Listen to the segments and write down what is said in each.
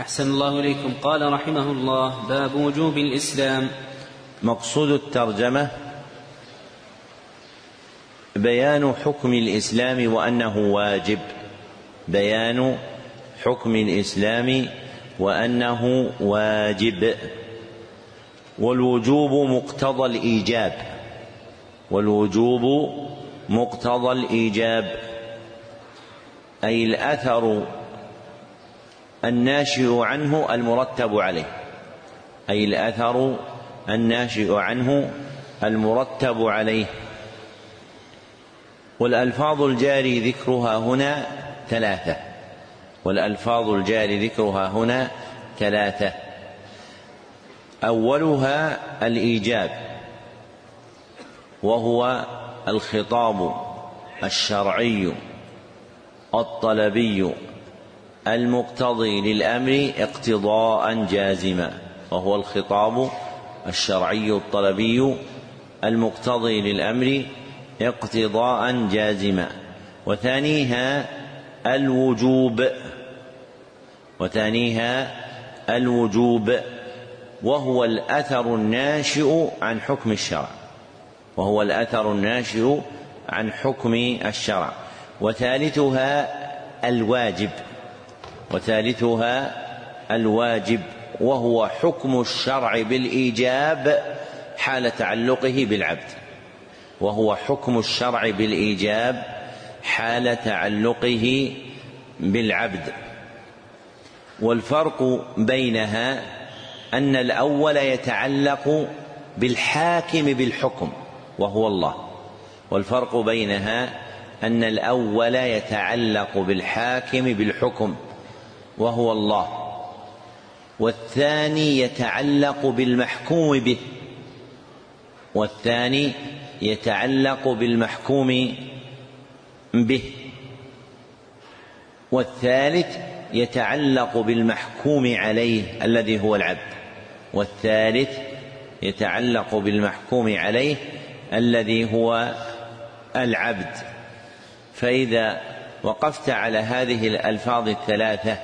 أحسن الله إليكم. قال رحمه الله باب وجوب الإسلام. مقصود الترجمة بيان حكم الإسلام وأنه واجب. بيان حكم الإسلام وأنه واجب. والوجوب مقتضى الإيجاب. والوجوب مقتضى الإيجاب. أي الأثر الناشئ عنه المرتب عليه. أي الأثر الناشئ عنه المرتب عليه. والألفاظ الجاري ذكرها هنا ثلاثة. والألفاظ الجاري ذكرها هنا ثلاثة. أولها الإيجاب وهو الخطاب الشرعي الطلبي المقتضي للأمر اقتضاء جازما وهو الخطاب الشرعي الطلبي المقتضي للأمر اقتضاء جازما. وثانيها الوجوب وثانيها الوجوب وهو الأثر الناشئ عن حكم الشرع وهو الأثر الناشئ عن حكم الشرع. وثالثها الواجب. وثالثها الواجب وهو حكم الشرع بالإيجاب حال تعلقه بالعبد. وهو حكم الشرع بالإيجاب حال تعلقه بالعبد. والفرق بينها أن الأول يتعلق بالحاكم بالحكم وهو الله. والفرق بينها أن الأول يتعلق بالحاكم بالحكم. وهو الله. والثاني يتعلق بالمحكوم به. والثاني يتعلق بالمحكوم به. والثالث يتعلق بالمحكوم عليه الذي هو العبد. والثالث يتعلق بالمحكوم عليه الذي هو العبد. فإذا وقفت على هذه الألفاظ الثلاثة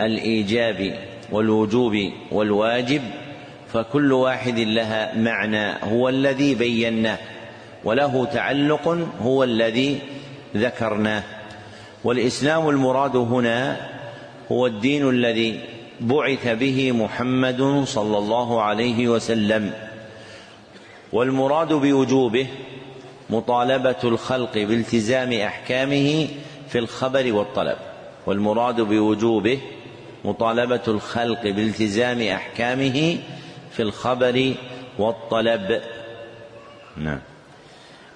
الإيجاب والوجوب والواجب فكل واحد لها معنى هو الذي بيناه وله تعلق هو الذي ذكرناه. والإسلام المراد هنا هو الدين الذي بعث به محمد صلى الله عليه وسلم. والمراد بوجوبه مطالبة الخلق بالتزام أحكامه في الخبر والطلب والمراد بوجوبه مطالبة الخلق بالتزام أحكامه في الخبر والطلب. نعم.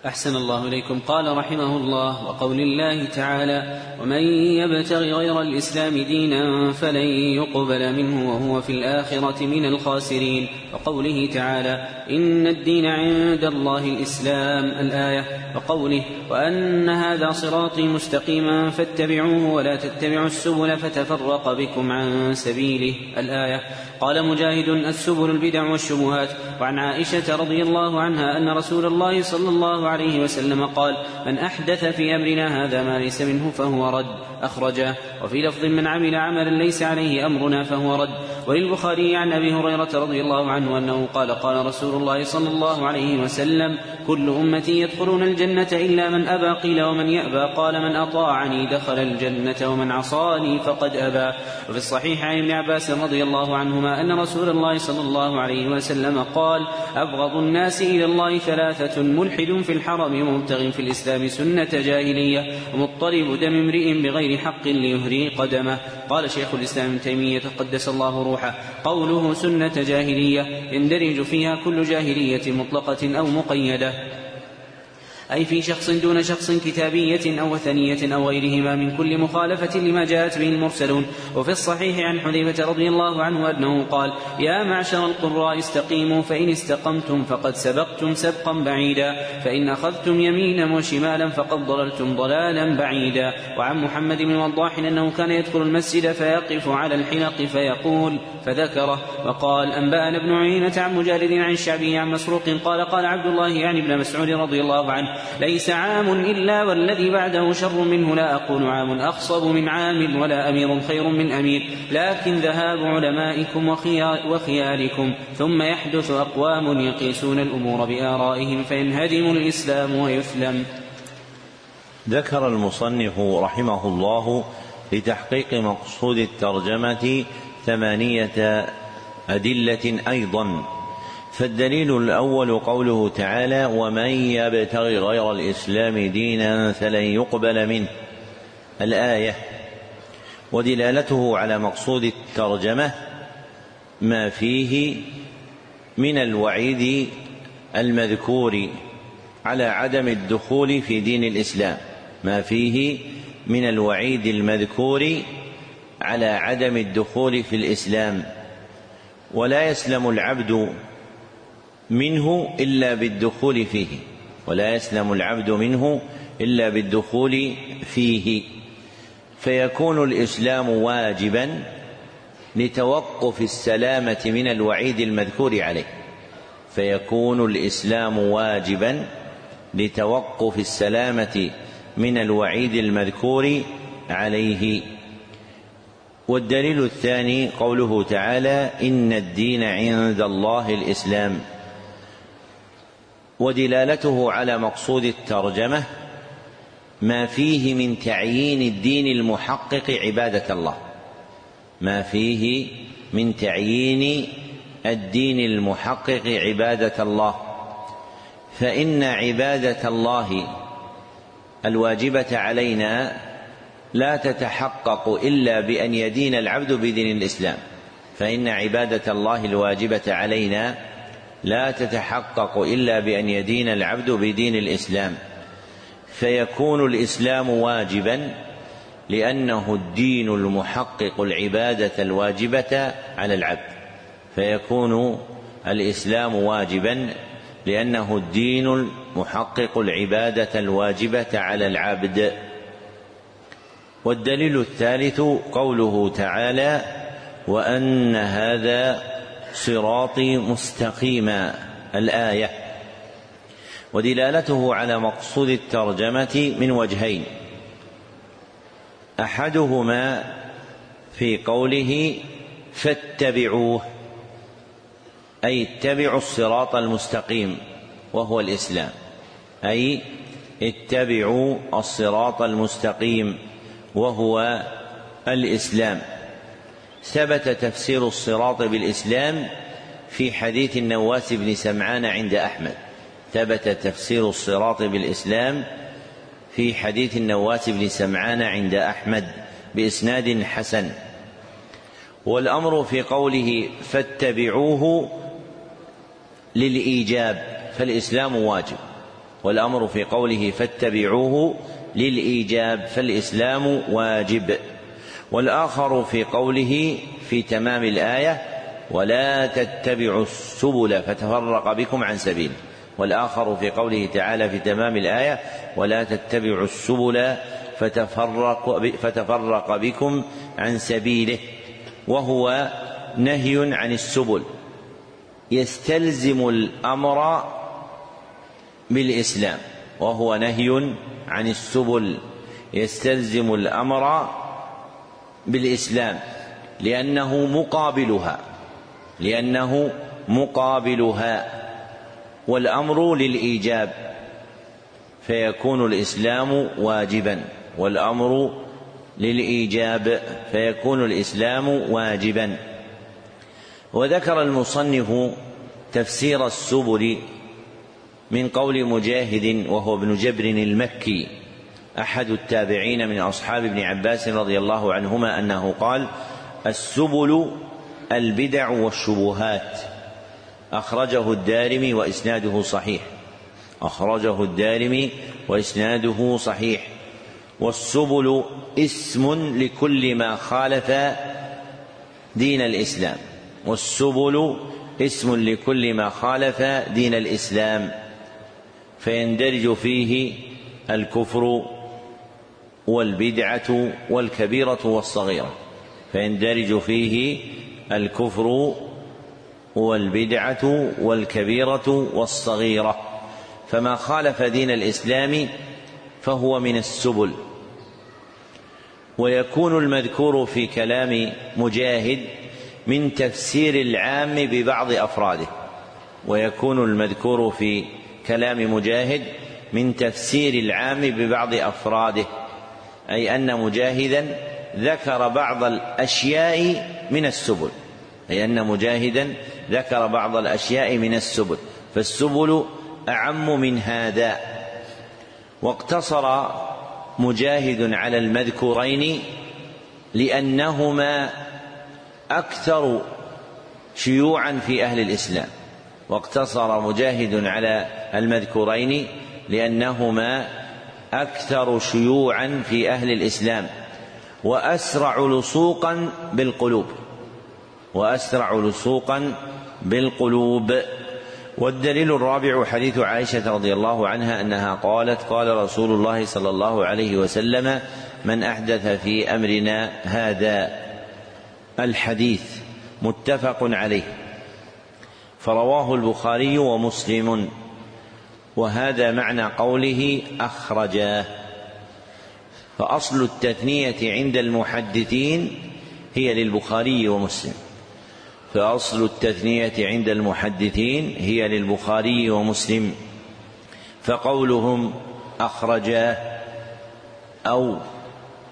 أحسن الله إليكم. قال رحمه الله وقول الله تعالى ومن يبتغ غير الإسلام دينا فلن يقبل منه وهو في الآخرة من الخاسرين. وقوله تعالى إن الدين عند الله الإسلام الآية. وقوله وأن هذا صراطي مستقيما فاتبعوه ولا تتبعوا السبل فتفرق بكم عن سبيله. الآية. قال مجاهد السبل البدع والشبهات. وعن عائشة رضي الله عنها أن رسول الله صلى الله عليه وسلم قال من أحدث في أمرنا هذا ما ليس منه فهو رد. أخرجه وفي لفظ من عمل عملا ليس عليه أمرنا فهو رد. وللبخاري عن أبي هريرة رضي الله عنه أنه قال قال رسول الله صلى الله عليه وسلم كل أمتي يدخلون الجنة إلا من أبى قيل ومن يأبى؟ قال من أطاعني دخل الجنة ومن عصاني فقد أبى. وفي الصحيح عن ابن عباس رضي الله عنهما أن رسول الله صلى الله عليه وسلم قال أبغض الناس إلى الله ثلاثة ملحد في الحرم ومبتغ في الإسلام سنة جاهلية ومضطرب دم امرئ بغير حق ليهري قدمه. قال شيخ الإسلام ابن تيمية قدس الله روحه. قوله سنة جاهلية يندرج فيها كل جاهلية مطلقة أو مقيدة. أي في شخص دون شخص كتابية أو وثنية أو غيرهما من كل مخالفة لما جاءت به المرسلون. وفي الصحيح عن حذيفة رضي الله عنه أنه قال يا معشر القراء استقيموا فإن استقمتم فقد سبقتم سبقا بعيدا فإن أخذتم يمينا وشمالا فقد ضللتم ضلالا بعيدا. وعن محمد بن وضاح أنه كان يدخل المسجد فيقف على الحلق فيقول فذكره. وقال أنبأنا ابن عيينة عن مجالد عن الشعبي عن مسروق قال قال عبد الله يعني ابن مسعود رضي الله عنه ليس عام إلا والذي بعده شر منه لا أقول عام أخصب من عام ولا أمير خير من أمير لكن ذهاب علمائكم وخياركم ثم يحدث أقوام يقيسون الأمور بآرائهم فينهدم الإسلام ويسلم. ذكر المصنف رحمه الله لتحقيق مقصود الترجمة ثمانية أدلة أيضا. فالدليل الأول قوله تعالى ومن يبتغي غير الإسلام دينا فلن يقبل منه. الآية ودلالته على مقصود الترجمة ما فيه من الوعيد المذكور على عدم الدخول في دين الإسلام. ما فيه من الوعيد المذكور على عدم الدخول في الإسلام. ولا يسلم العبد منه إلا بالدخول فيه ولا يسلم العبد منه إلا بالدخول فيه. فيكون الإسلام واجبا لتوقف السلامة من الوعيد المذكور عليه. فيكون الإسلام واجبا لتوقف السلامة من الوعيد المذكور عليه. والدليل الثاني قوله تعالى إن الدين عند الله الإسلام. ودلالته على مقصود الترجمة ما فيه من تعيين الدين المحقق عبادة الله. ما فيه من تعيين الدين المحقق عبادة الله. فإن عبادة الله الواجبة علينا لا تتحقق إلا بأن يدين العبد بدين الإسلام. فإن عبادة الله الواجبة علينا لا تتحقق إلا بأن يدين العبد بدين الإسلام. فيكون الإسلام واجبا لأنه الدين المحقق العبادة الواجبة على العبد. فيكون الإسلام واجبا لأنه الدين المحقق العبادة الواجبة على العبد. والدليل الثالث قوله تعالى وأن هذا صراطي مستقيما الآية. ودلالته على مقصود الترجمة من وجهين. أحدهما في قوله فاتبعوه أي اتبعوا الصراط المستقيم وهو الإسلام. أي اتبعوا الصراط المستقيم وهو الإسلام. ثبت تفسير الصراط بالإسلام في حديث النواس بن سمعان عند أحمد. ثبت تفسير الصراط بالإسلام في حديث النواس بن سمعان عند أحمد بإسناد حسن. والأمر في قوله فاتبعوه للإيجاب فالإسلام واجب. والأمر في قوله فاتبعوه للإيجاب فالإسلام واجب. والآخر في قوله في تمام الآية ولا تتبعوا السبل فتفرق بكم عن سبيله والآخر في قوله تعالى في تمام الآية ولا تتبعوا السبل فتفرق, فتفرق بكم عن سبيله. وهو نهي عن السبل. يستلزم الأمر بالإسلام. وهو نهي عن السبل. يستلزم الأمر بالإسلام لأنه مقابلها لأنه مقابلها والأمر للإيجاب فيكون الإسلام واجبا والأمر للإيجاب فيكون الإسلام واجبا. وذكر المصنف تفسير السبل من قول مجاهد وهو ابن جبر المكي أحد التابعين من أصحاب ابن عباس رضي الله عنهما أنه قال السبل البدع والشبهات. أخرجه الدارمي وإسناده صحيح. أخرجه الدارمي وإسناده صحيح. والسبل اسم لكل ما خالف دين الإسلام. والسبل اسم لكل ما خالف دين الإسلام. فيندرج فيه الكفر والبدعة والكبيرة والصغيرة فيندرج فيه الكفر والبدعة والكبيرة والصغيرة. فما خالف دين الإسلام فهو من السبل. ويكون المذكور في كلام مجاهد من تفسير العام ببعض أفراده. ويكون المذكور في كلام مجاهد من تفسير العام ببعض أفراده. أي أن مجاهدا ذكر بعض الأشياء من السبل. أي أن مجاهدا ذكر بعض الأشياء من السبل. فالسبل أعم من هذا. واقتصر مجاهد على المذكورين لأنهما أكثر شيوعا في أهل الإسلام. واقتصر مجاهد على المذكورين لأنهما أكثر شيوعا في أهل الإسلام وأسرع لصوقا بالقلوب وأسرع لصوقا بالقلوب. والدليل الرابع حديث عائشة رضي الله عنها أنها قالت قال رسول الله صلى الله عليه وسلم من أحدث في أمرنا هذا الحديث متفق عليه فرواه البخاري ومسلم. وهذا معنى قوله أخرجاه. فأصل التثنية عند المحدثين هي للبخاري ومسلم. فأصل التثنية عند المحدثين هي للبخاري ومسلم. فقولهم أخرجا أو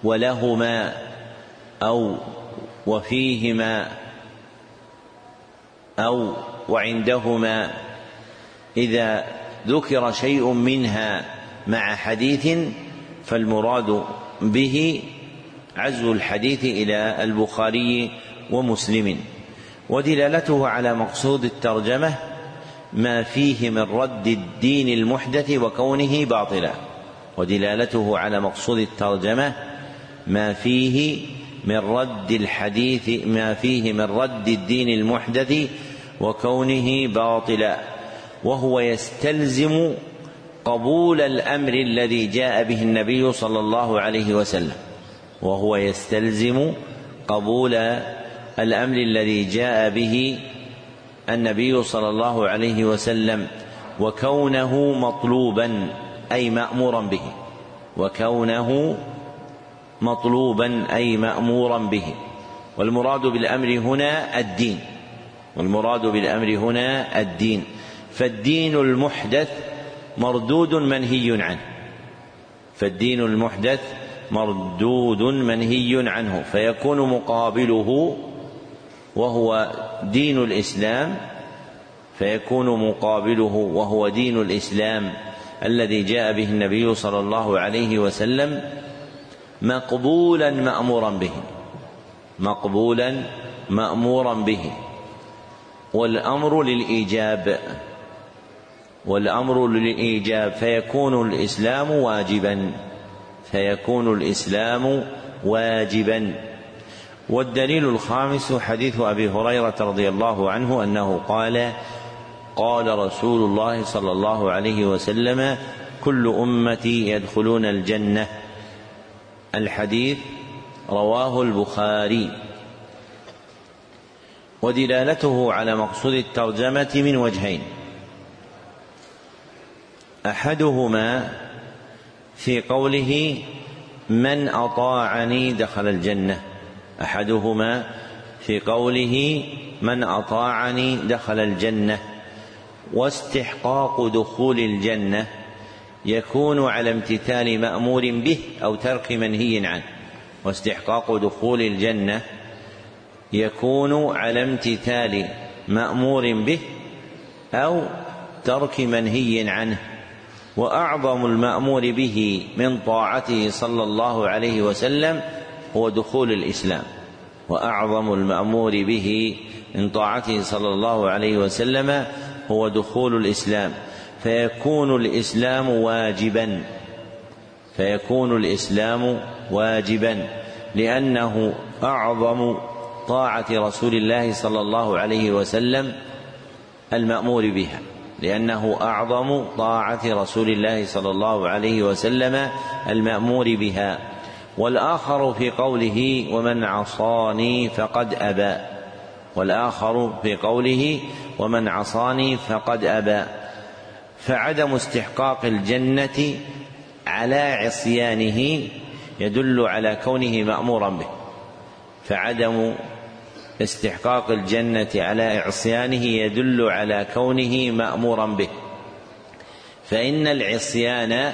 ولهما أو وفيهما أو وعندهما إذا ذكر شيء منها مع حديث فالمراد به عزو الحديث إلى البخاري ومسلم. ودلالته على مقصود الترجمة ما فيه من رد الدين المحدث وكونه باطلا. ودلالته على مقصود الترجمة ما فيه من رد الحديث ما فيه من رد الدين المحدث وكونه باطلا. وهو يستلزم قبول الأمر الذي جاء به النبي صلى الله عليه وسلم. وهو يستلزم قبول الأمر الذي جاء به النبي صلى الله عليه وسلم وكونه مطلوبا أي مامورا به. وكونه مطلوبا أي مامورا به. والمراد بالأمر هنا الدين. والمراد بالأمر هنا الدين. فالدين المحدث مردود منهي عنه. فالدين المحدث مردود منهي عنه. فيكون مقابله وهو دين الإسلام فيكون مقابله وهو دين الإسلام الذي جاء به النبي صلى الله عليه وسلم مقبولا مأمورا به. مقبولا مأمورا به. والأمر للإيجاب. والأمر للإيجاب فيكون الإسلام واجبا. فيكون الإسلام واجبا. والدليل الخامس حديث أبي هريرة رضي الله عنه أنه قال قال رسول الله صلى الله عليه وسلم كل أمتي يدخلون الجنة. الحديث رواه البخاري. ودلالته على مقصود الترجمة من وجهين. أحدهما في قوله من أطاعني دخل الجنة. أحدهما في قوله من أطاعني دخل الجنة. واستحقاق دخول الجنة يكون على امتثال مأمور به أو ترك منهي عنه. واستحقاق دخول الجنة يكون على امتثال مأمور به أو ترك منهي عنه. وأعظم المأمور به من طاعته صلى الله عليه وسلم هو دخول الإسلام. وأعظم المأمور به من طاعته صلى الله عليه وسلم هو دخول الإسلام. فيكون الإسلام واجبا. فيكون الإسلام واجبا. لأنه أعظم طاعة رسول الله صلى الله عليه وسلم المأمور بها. لأنه أعظم طاعة رسول الله صلى الله عليه وسلم المأمور بها. والآخر في قوله ومن عصاني فقد أبى. والآخر في قوله ومن عصاني فقد أبى. فعدم استحقاق الجنة على عصيانه يدل على كونه مأمورا به. فعدم استحقاق الجنة على عصيانه يدل على كونه مأمورا به. فإن العصيان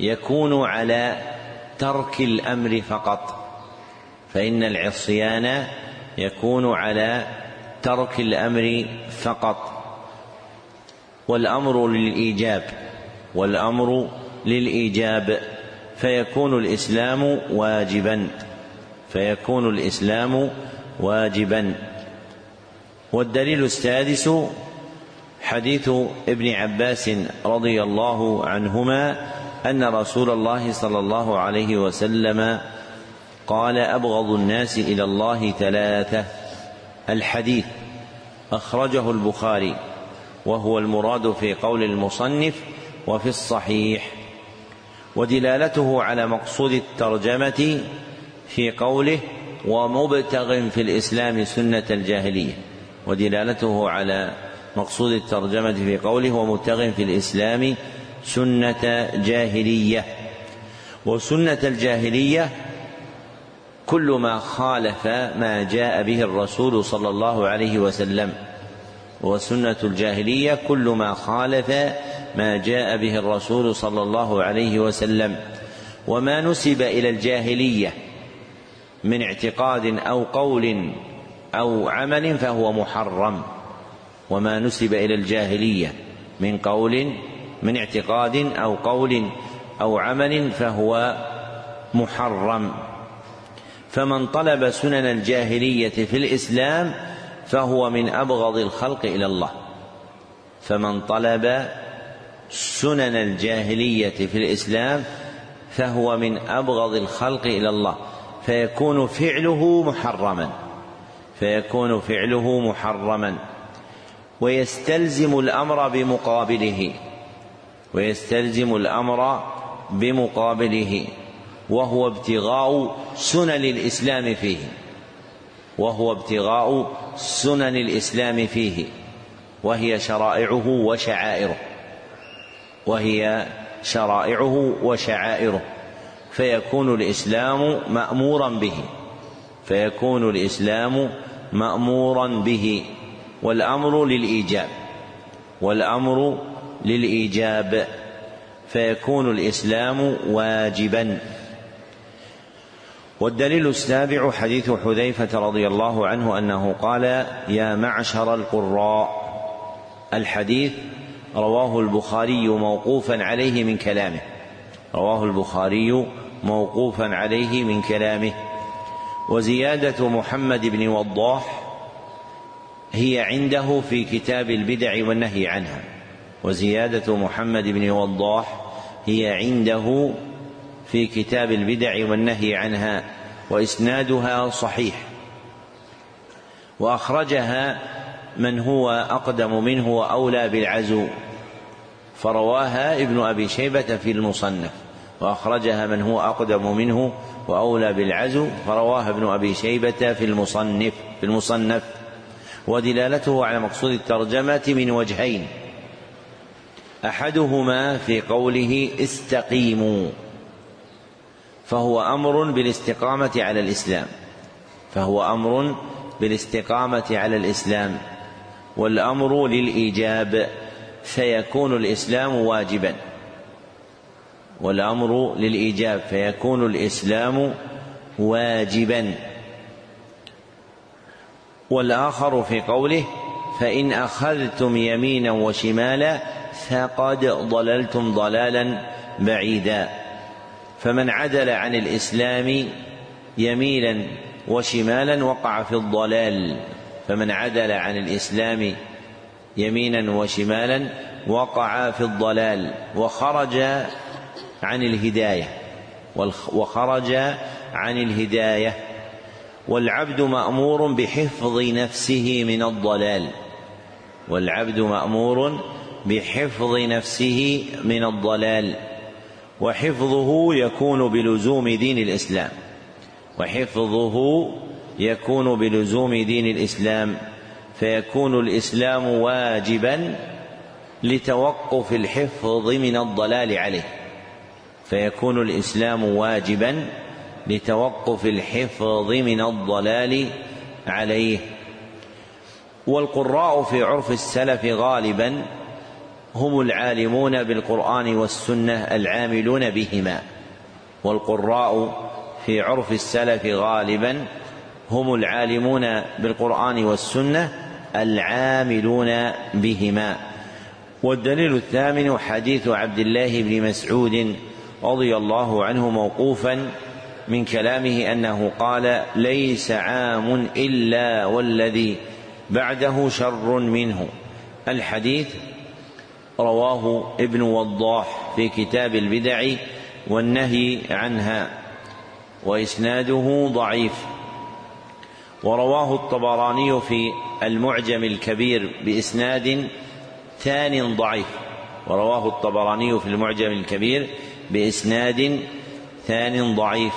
يكون على ترك الأمر فقط. فإن العصيان يكون على ترك الأمر فقط. والأمر للإيجاب والأمر للإيجاب. فيكون الإسلام واجبا. فيكون الإسلام واجبا. والدليل السادس حديث ابن عباس رضي الله عنهما أن رسول الله صلى الله عليه وسلم قال أبغض الناس إلى الله ثلاثة. الحديث أخرجه البخاري وهو المراد في قول المصنف وفي الصحيح. ودلالته على مقصود الترجمة في قوله ومبتغ في الإسلام سنة الجاهلية ودلالته على مقصود الترجمة في قوله ومبتغ في الإسلام سنة جاهلية. وسنة الجاهلية كل ما خالف ما جاء به الرسول صلى الله عليه وسلم. وسنة الجاهلية كل ما خالف ما جاء به الرسول صلى الله عليه وسلم. وما نسب إلى الجاهلية من اعتقاد أو قول أو عمل فهو محرم وما نسب إلى الجاهلية من قول من اعتقاد أو قول أو عمل فهو محرم. فمن طلب سنن الجاهلية في الإسلام فهو من أبغض الخلق إلى الله. فمن طلب سنن الجاهلية في الإسلام فهو من أبغض الخلق إلى الله. فيكون فعله محرما. فيكون فعله محرما. ويستلزم الأمر بمقابله. ويستلزم الأمر بمقابله. وهو ابتغاء سنن الإسلام فيه. وهو ابتغاء سنن الإسلام فيه. وهي شرائعه وشعائره. وهي شرائعه وشعائره. فيكون الإسلام مأمورا به. فيكون الإسلام مأمورا به. والأمر للإيجاب. والأمر للإيجاب. فيكون الإسلام واجبا. والدليل السابع حديث حذيفة رضي الله عنه أنه قال يا معشر القراء. الحديث رواه البخاري موقوفا عليه من كلامه. رواه البخاري موقوفا عليه من كلامه. وزيادة محمد بن وضاح هي عنده في كتاب البدع والنهي عنها. وزيادة محمد بن وضاح هي عنده في كتاب البدع والنهي عنها وإسنادها صحيح. وأخرجها من هو أقدم منه وأولى بالعزو. فرواها ابن أبي شيبة في المصنف وأخرجها من هو أقدم منه وأولى بالعزو فرواها ابن أبي شيبة في المصنف في المصنف ودلالته على مقصود الترجمة من وجهين أحدهما في قوله استقيموا فهو أمر بالاستقامة على الإسلام فهو أمر بالاستقامة على الإسلام والأمر للإيجاب فيكون الإسلام واجبا. والأمر للإيجاب فيكون الإسلام واجبا. والآخر في قوله فإن أخذتم يمينا وشمالا فقد ضللتم ضلالا بعيدا. فمن عدل عن الإسلام يمينا وشمالا وقع في الضلال. فمن عدل عن الإسلام يمينا وشمالا وقع في الضلال وخرج عن الهداية وخرج عن الهداية. والعبد مأمور بحفظ نفسه من الضلال. والعبد مأمور بحفظ نفسه من الضلال. وحفظه يكون بلزوم دين الإسلام. وحفظه يكون بلزوم دين الإسلام. فيكون الإسلام واجبا لتوقف الحفظ من الضلال عليه. فيكون الإسلام واجبا لتوقف الحفظ من الضلال عليه. والقراء في عرف السلف غالبا هم العالمون بالقرآن والسنة العاملون بهما. والقراء في عرف السلف غالبا هم العالمون بالقرآن والسنة العاملون بهما. والدليل الثامن حديث عبد الله بن مسعود رضي الله عنه موقوفا من كلامه أنه قال ليس عام إلا والذي بعده شر منه. الحديث رواه ابن وضاح في كتاب البدع والنهي عنها وإسناده ضعيف. ورواه الطبراني في المعجم الكبير بإسناد ثان ضعيف ورواه الطبراني في المعجم الكبير بإسناد ثان ضعيف.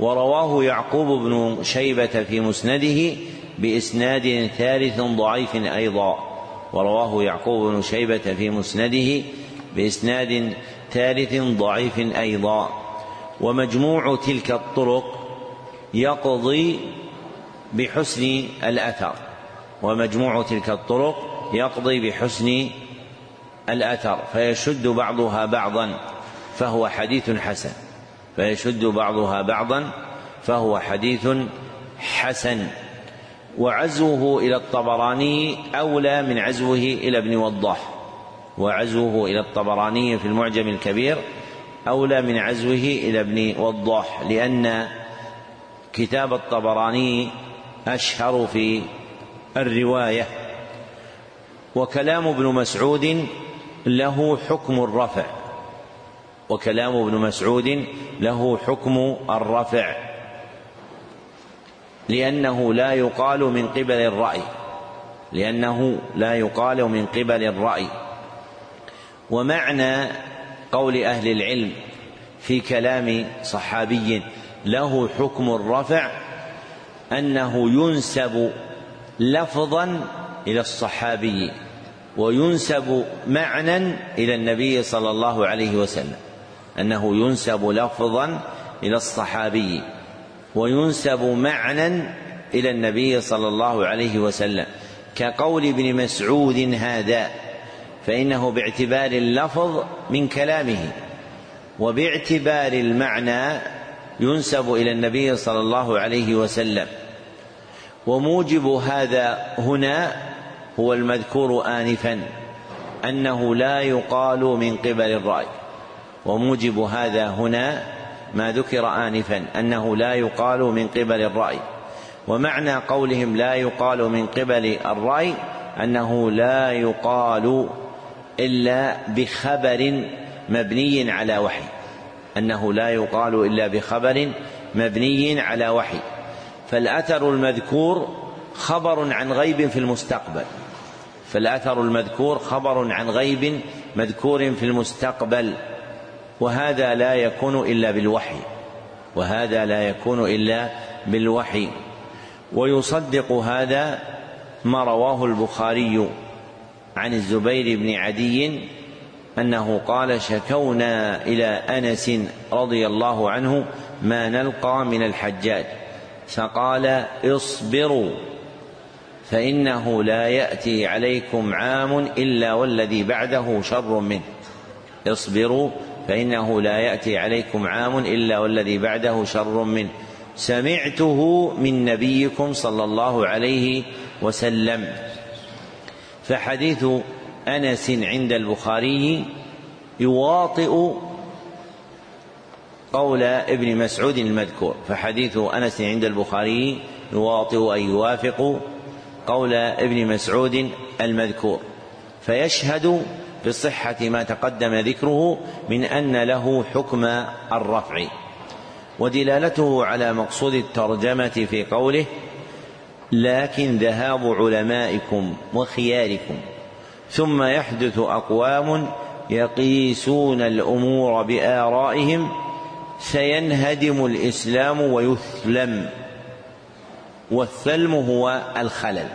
ورواه يعقوب بن شيبة في مسنده بإسناد ثالث ضعيف أيضا. ورواه يعقوب بن شيبة في مسنده بإسناد ثالث ضعيف أيضا. ومجموع تلك الطرق يقضي بحسن الأثر ومجموع تلك الطرق يقضي بحسن الأثر فيشد بعضها بعضا فهو حديث حسن فيشد بعضها بعضا فهو حديث حسن. وعزوه إلى الطبراني أولى من عزوه إلى ابن وضاح وعزوه إلى الطبراني في المعجم الكبير أولى من عزوه إلى ابن وضاح لأن كتاب الطبراني أشهر في الرواية. وكلام ابن مسعود له حكم الرفع. وكلام ابن مسعود له حكم الرفع. لأنه لا يقال من قبل الرأي. لأنه لا يقال من قبل الرأي. ومعنى قول أهل العلم في كلام صحابي له حكم الرفع أنه ينسب لفظا إلى الصحابي وينسب معنى إلى النبي صلى الله عليه وسلم. أنه ينسب لفظا إلى الصحابي وينسب معنى إلى النبي صلى الله عليه وسلم. كقول ابن مسعود هذا فإنه باعتبار اللفظ من كلامه وباعتبار المعنى ينسب إلى النبي صلى الله عليه وسلم. وموجب هذا هنا هو المذكور آنفا أنه لا يقال من قبل الرأي. وموجب هذا هنا ما ذكر آنفا أنه لا يقال من قبل الرأي. ومعنى قولهم لا يقال من قبل الرأي أنه لا يقال إلا بخبر مبني على وحي. أنه لا يقال إلا بخبر مبني على وحي. فالأثر المذكور خبر عن غيب في المستقبل. فالأثر المذكور خبر عن غيب مذكور في المستقبل. وهذا لا يكون إلا بالوحي. وهذا لا يكون إلا بالوحي. ويصدق هذا ما رواه البخاري عن الزبير بن عدي أنه قال شكونا إلى أنس رضي الله عنه ما نلقى من الحجاج. فقال اصبروا فإنه لا يأتي عليكم عام إلا والذي بعده شر منه. اصبروا فإنه لا يأتي عليكم عام إلا والذي بعده شر منه. سمعته من نبيكم صلى الله عليه وسلم. فحديث أنس عند البخاري يواطئ قول ابن مسعود المذكور فحديث أنس عند البخاري يواطئ أي يوافق قول ابن مسعود المذكور. فيشهد بصحه ما تقدم ذكره من أن له حكم الرفع ودلالته على مقصود الترجمة في قوله لكن ذهاب علمائكم وخياركم ثم يحدث أقوام يقيسون الأمور بآرائهم سينهدم الإسلام ويثلم. والثلم هو الخلل.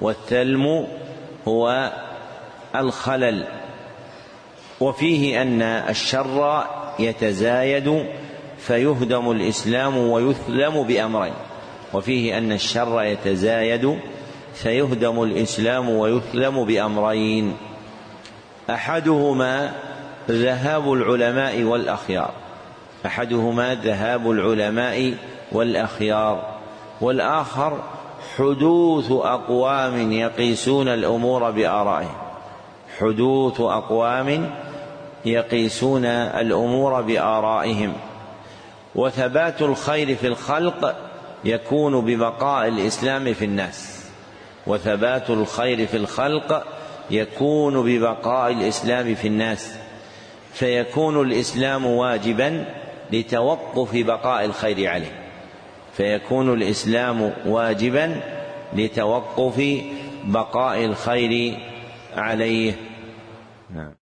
والثلم هو الخلل. وفيه أن الشر يتزايد فيهدم الإسلام ويثلم بأمرين. وفيه أن الشر يتزايد فيهدم الإسلام ويثلم بأمرين. أحدهما ذهاب العلماء والأخيار. أحدهما ذهاب العلماء والأخيار. والآخر حدوث أقوام يقيسون الأمور بآرائهم. حدوث أقوام يقيسون الأمور بآرائهم. وثبات الخير في الخلق يكون ببقاء الإسلام في الناس. وثبات الخير في الخلق يكون ببقاء الإسلام في الناس فيكون الإسلام واجبا لتوقف بقاء الخير عليه فيكون الإسلام واجبا لتوقف بقاء الخير عليه. نعم.